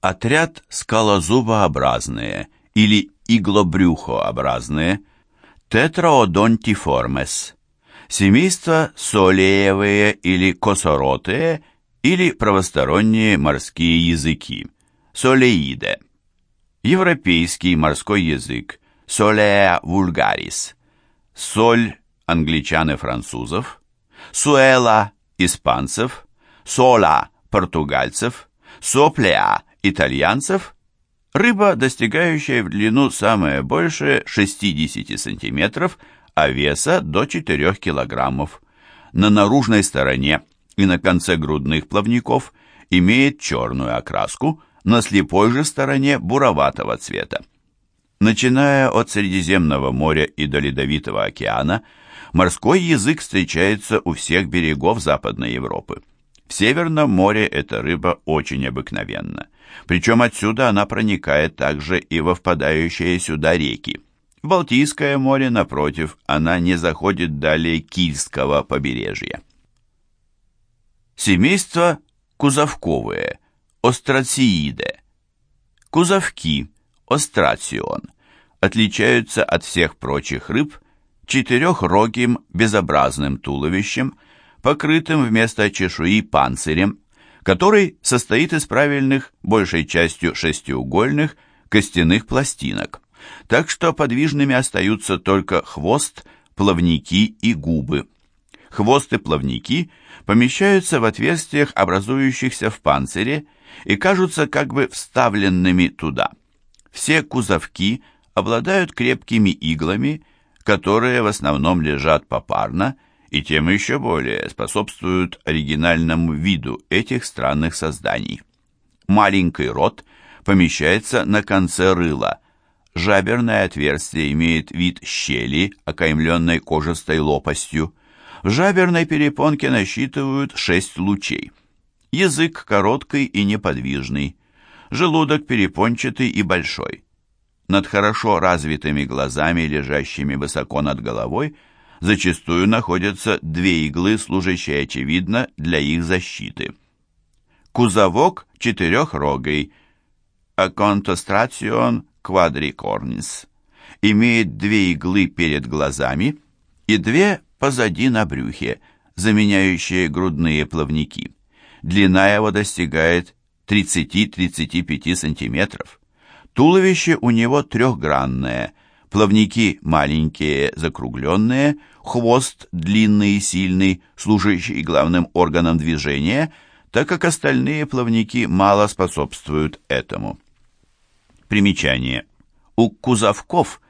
Отряд скалозубообразные или иглобрюхообразные Тетраодонтиформес. Семейство солеевые или косоротые или правосторонние морские языки. Солеиде. Европейский морской язык. Солеа вульгарис. Соль англичан и французов. Суэла испанцев. Сола португальцев. Соплеа итальянцев. Рыба, достигающая в длину самое большее 60 сантиметров, а веса до 4 килограммов. На наружной стороне и на конце грудных плавников имеет черную окраску, на слепой же стороне буроватого цвета. Начиная от Средиземного моря и до Ледовитого океана, морской язык встречается у всех берегов Западной Европы. В Северном море эта рыба очень обыкновенна. Причем отсюда она проникает также и во впадающие сюда реки. В Балтийское море, напротив, она не заходит далее Кильского побережья. Семейство кузовковые, острацииде. Кузовки, острацион, отличаются от всех прочих рыб четырехрогим безобразным туловищем, покрытым вместо чешуи панцирем, который состоит из правильных, большей частью шестиугольных, костяных пластинок, так что подвижными остаются только хвост, плавники и губы. Хвост и плавники помещаются в отверстиях, образующихся в панцире, и кажутся как бы вставленными туда. Все кузовки обладают крепкими иглами, которые в основном лежат попарно и тем еще более способствуют оригинальному виду этих странных созданий. Маленький рот помещается на конце рыла. Жаберное отверстие имеет вид щели, окаймленной кожистой лопастью. В жаберной перепонке насчитывают шесть лучей. Язык короткий и неподвижный. Желудок перепончатый и большой. Над хорошо развитыми глазами, лежащими высоко над головой, зачастую находятся две иглы, служащие, очевидно, для их защиты. Кузовок четырехрогой, аконтострацион quadricornis, имеет две иглы перед глазами и две позади на брюхе, заменяющие грудные плавники. Длина его достигает 30-35 сантиметров. Туловище у него трехгранное, плавники маленькие, закругленные, хвост длинный и сильный, служащий главным органом движения, так как остальные плавники мало способствуют этому. Примечание. У кузовков,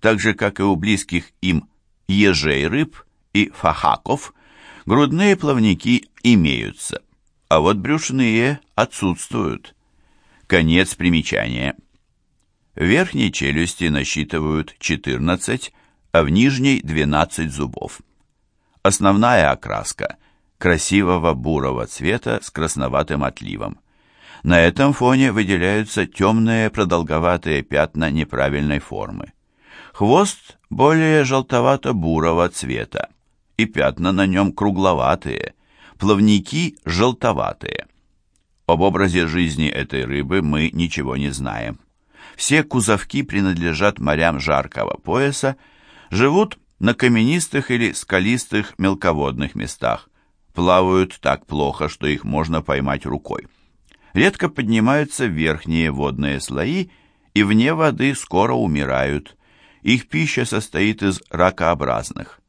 так же как и у близких им ежей рыб и фахаков, грудные плавники имеются, а вот брюшные отсутствуют. Конец примечания. В верхней челюсти насчитывают 14, а в нижней 12 зубов. Основная окраска красивого бурого цвета с красноватым отливом. На этом фоне выделяются темные продолговатые пятна неправильной формы. Хвост более желтовато-бурого цвета, и пятна на нем кругловатые, плавники желтоватые. Об образе жизни этой рыбы мы ничего не знаем. Все кузовки принадлежат морям жаркого пояса, живут на каменистых или скалистых мелководных местах, плавают так плохо, что их можно поймать рукой. Редко поднимаются верхние водные слои и вне воды скоро умирают. Их пища состоит из ракообразных.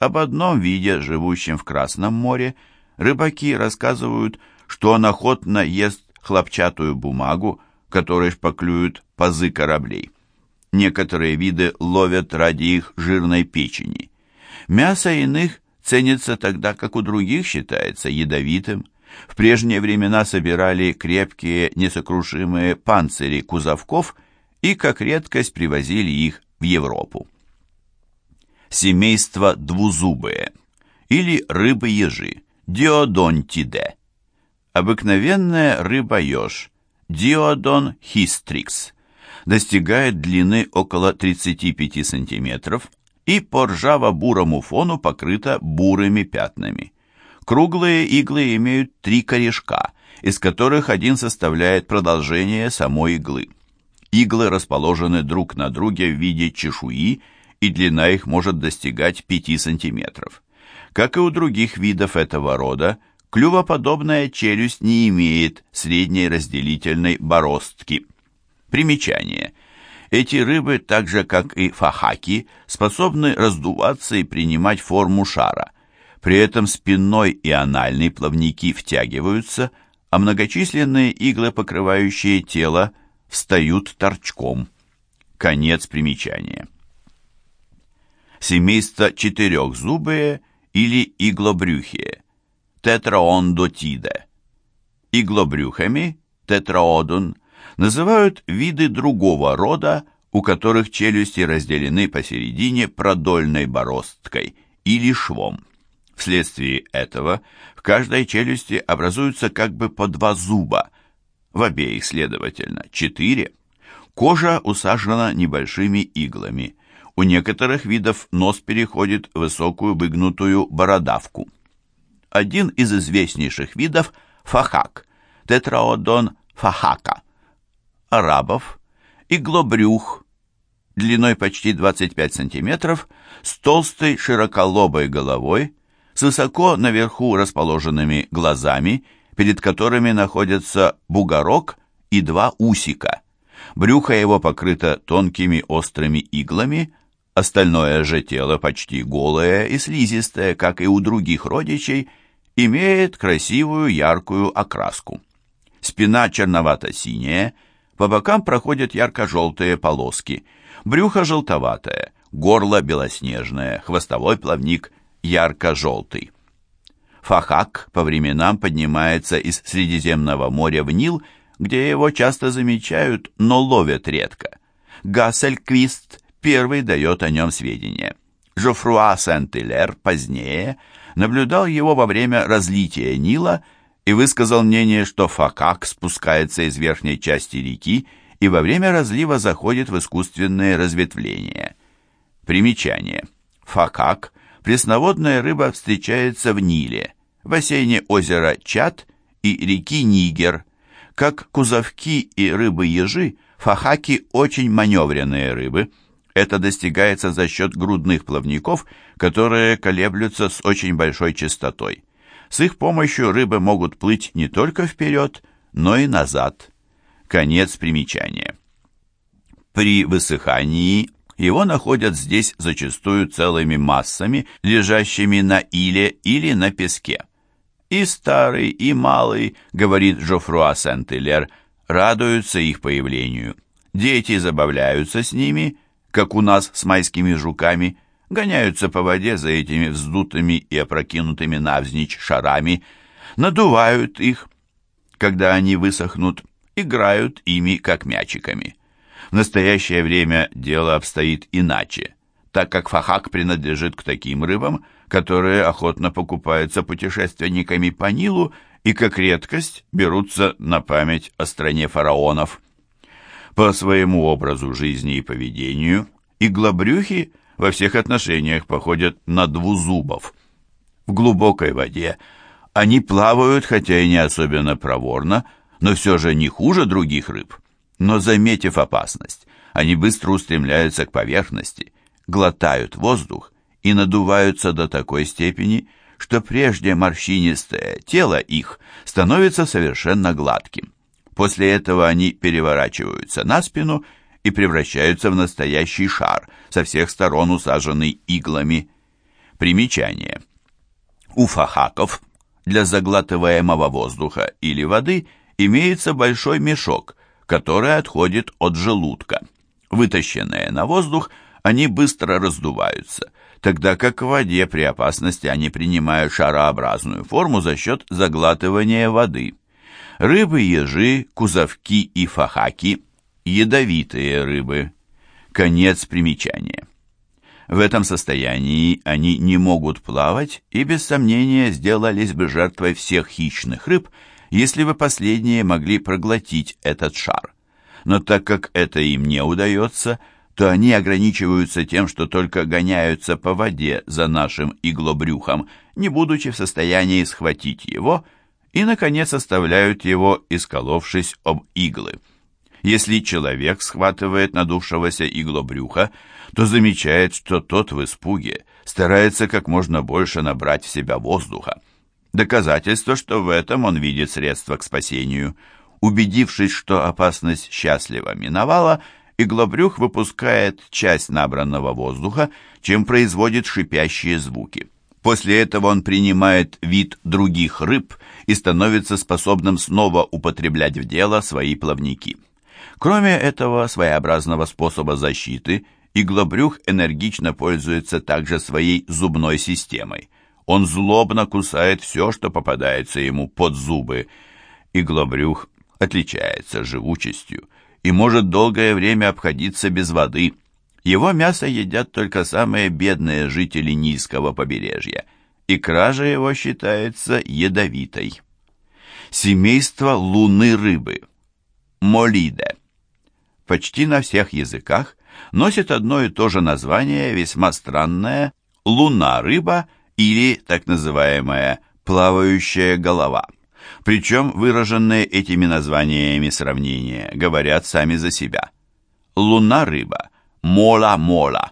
Об одном виде, живущем в Красном море, рыбаки рассказывают, что он охотно ест хлопчатую бумагу, которой шпаклюют пазы кораблей. Некоторые виды ловят ради их жирной печени. Мясо иных ценится тогда, как у других считается ядовитым. В прежние времена собирали крепкие, несокрушимые панцири кузовков и, как редкость, привозили их в Европу. Семейство двузубые или рыбы-ежи, диодонтиде. Обыкновенная рыба-еж, диодон хистрикс, достигает длины около 35 см и по ржаво-бурому фону покрыта бурыми пятнами. Круглые иглы имеют три корешка из которых один составляет продолжение самой иглы. Иглы расположены друг на друге в виде чешуи, и длина их может достигать 5 см. Как и у других видов этого рода, клювоподобная челюсть не имеет средней разделительной бороздки. Примечание. Эти рыбы, так же как и фахаки, способны раздуваться и принимать форму шара. При этом спинной и анальный плавники втягиваются, а многочисленные иглы, покрывающие тело, встают торчком. Конец примечания. Семейство четырехзубые или иглобрюхие, тетраондотиде. Иглобрюхами, тетраодон, называют виды другого рода, у которых челюсти разделены посередине продольной бороздкой или швом. Вследствие этого в каждой челюсти образуются как бы по два зуба, в обеих, следовательно, четыре. Кожа усажена небольшими иглами. У некоторых видов нос переходит в высокую выгнутую бородавку. Один из известнейших видов – фахак, тетраодон фахака. Арабов – иглобрюх, длиной почти 25 см, с толстой широколобой головой, с высоко наверху расположенными глазами – перед которыми находятся бугорок и два усика. Брюхо его покрыто тонкими острыми иглами, остальное же тело почти голое и слизистое, как и у других родичей, имеет красивую яркую окраску. Спина черновато-синяя, по бокам проходят ярко-желтые полоски, брюхо желтоватое, горло белоснежное, хвостовой плавник ярко-желтый. Фахак по временам поднимается из Средиземного моря в Нил, где его часто замечают, но ловят редко. Гассельквист первый дает о нем сведения. Жофруа Сент-Илер позднее наблюдал его во время разлития Нила и высказал мнение, что Факак спускается из верхней части реки и во время разлива заходит в искусственные разветвления. Примечание. Факак – пресноводная рыба встречается в Ниле – в бассейне озера Чад и реки Нигер. Как кузовки и рыбы-ежи, фахаки очень маневренные рыбы. Это достигается за счет грудных плавников, которые колеблются с очень большой частотой. С их помощью рыбы могут плыть не только вперед, но и назад. Конец примечания. При высыхании его находят здесь зачастую целыми массами, лежащими на иле или на песке. И старый, и малый, говорит Жофруа Сент-Илер, радуются их появлению. Дети забавляются с ними, как у нас с майскими жуками, гоняются по воде за этими вздутыми и опрокинутыми навзничь шарами, надувают их, когда они высохнут, играют ими, как мячиками. В настоящее время дело обстоит иначе, так как фахак принадлежит к таким рыбам, которые охотно покупаются путешественниками по Нилу и, как редкость, берутся на память о стране фараонов. По своему образу жизни и поведению иглобрюхи во всех отношениях походят на двузубов. В глубокой воде они плавают, хотя и не особенно проворно, но все же не хуже других рыб. Но, заметив опасность, они быстро устремляются к поверхности, глотают воздух и надуваются до такой степени, что прежде морщинистое тело их становится совершенно гладким. После этого они переворачиваются на спину и превращаются в настоящий шар, со всех сторон усаженный иглами. Примечание. У фахаков для заглатываемого воздуха или воды имеется большой мешок, который отходит от желудка. Вытащенные на воздух, они быстро раздуваются – тогда как в воде при опасности они принимают шарообразную форму за счет заглатывания воды. Рыбы-ежи, кузовки и фахаки – ядовитые рыбы. Конец примечания. В этом состоянии они не могут плавать и без сомнения сделались бы жертвой всех хищных рыб, если бы последние могли проглотить этот шар. Но так как это им не удается – то они ограничиваются тем, что только гоняются по воде за нашим иглобрюхом, не будучи в состоянии схватить его, и, наконец, оставляют его, исколовшись об иглы. Если человек схватывает надувшегося иглобрюха, то замечает, что тот в испуге старается как можно больше набрать в себя воздуха. Доказательство, что в этом он видит средства к спасению. Убедившись, что опасность счастливо миновала, иглобрюх выпускает часть набранного воздуха, чем производит шипящие звуки. После этого он принимает вид других рыб и становится способным снова употреблять в дело свои плавники. Кроме этого своеобразного способа защиты, иглобрюх энергично пользуется также своей зубной системой. Он злобно кусает все, что попадается ему под зубы. Иглобрюх отличается живучестью и может долгое время обходиться без воды. Его мясо едят только самые бедные жители низкого побережья, и кража его считается ядовитой. Семейство луны рыбы. Молиде почти на всех языках носит одно и то же название, весьма странное «луна-рыба» или так называемая «плавающая голова». Причем выраженные этими названиями сравнения говорят сами за себя. Луна-рыба, мола-мола,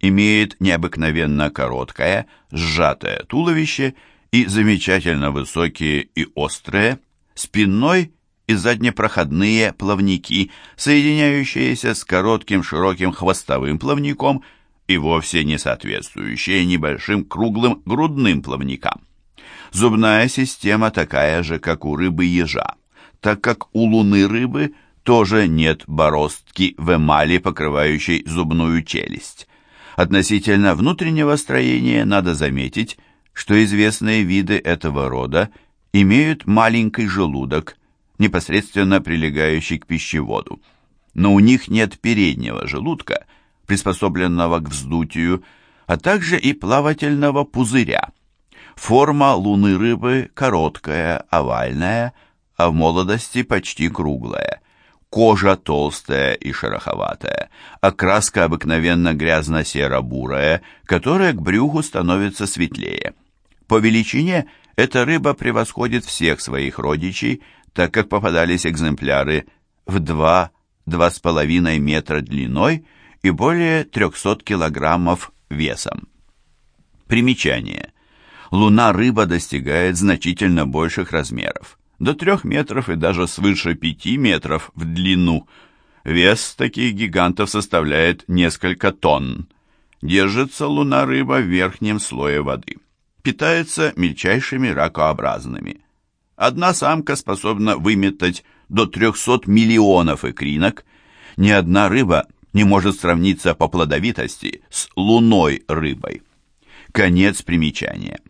имеет необыкновенно короткое, сжатое туловище и замечательно высокие и острые, спинной и заднепроходные плавники, соединяющиеся с коротким широким хвостовым плавником и вовсе не соответствующие небольшим круглым грудным плавникам. Зубная система такая же, как у рыбы-ежа, так как у луны рыбы тоже нет бороздки в эмали, покрывающей зубную челюсть. Относительно внутреннего строения надо заметить, что известные виды этого рода имеют маленький желудок – непосредственно прилегающий к пищеводу. Но у них нет переднего желудка, приспособленного к вздутию, а также и плавательного пузыря. Форма луны рыбы короткая, овальная, а в молодости почти круглая. Кожа толстая и шероховатая, окраска обыкновенно грязно-серо-бурая, которая к брюху становится светлее. По величине эта рыба превосходит всех своих родичей, так как попадались экземпляры в 2-2,5 метра длиной и более 300 килограммов весом. Примечание. Луна-рыба достигает значительно больших размеров, до 3 метров и даже свыше 5 метров в длину. Вес таких гигантов составляет несколько тонн. Держится луна-рыба в верхнем слое воды. Питается мельчайшими ракообразными. Одна самка способна выметать до 300 миллионов икринок. Ни одна рыба не может сравниться по плодовитости с луной рыбой. Конец примечания.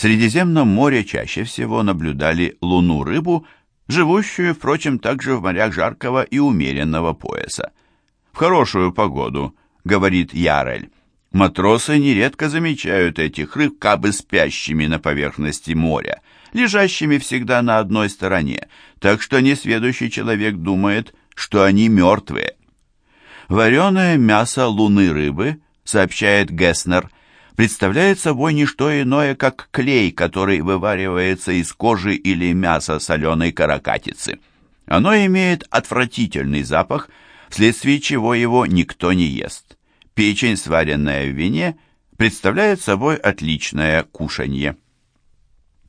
Средиземном море чаще всего наблюдали луну-рыбу, живущую, впрочем, также в морях жаркого и умеренного пояса. В хорошую погоду, говорит Ярель, матросы нередко замечают этих рыб кабы спящими на поверхности моря – лежащими всегда на одной стороне, так что несведущий человек думает, что они мертвые. Вареное мясо луны рыбы, сообщает Гесснер, представляет собой не что иное, как клей, который вываривается из кожи или мяса соленой каракатицы. Оно имеет отвратительный запах, вследствие чего его никто не ест. Печень, сваренная в вине, представляет собой отличное кушанье.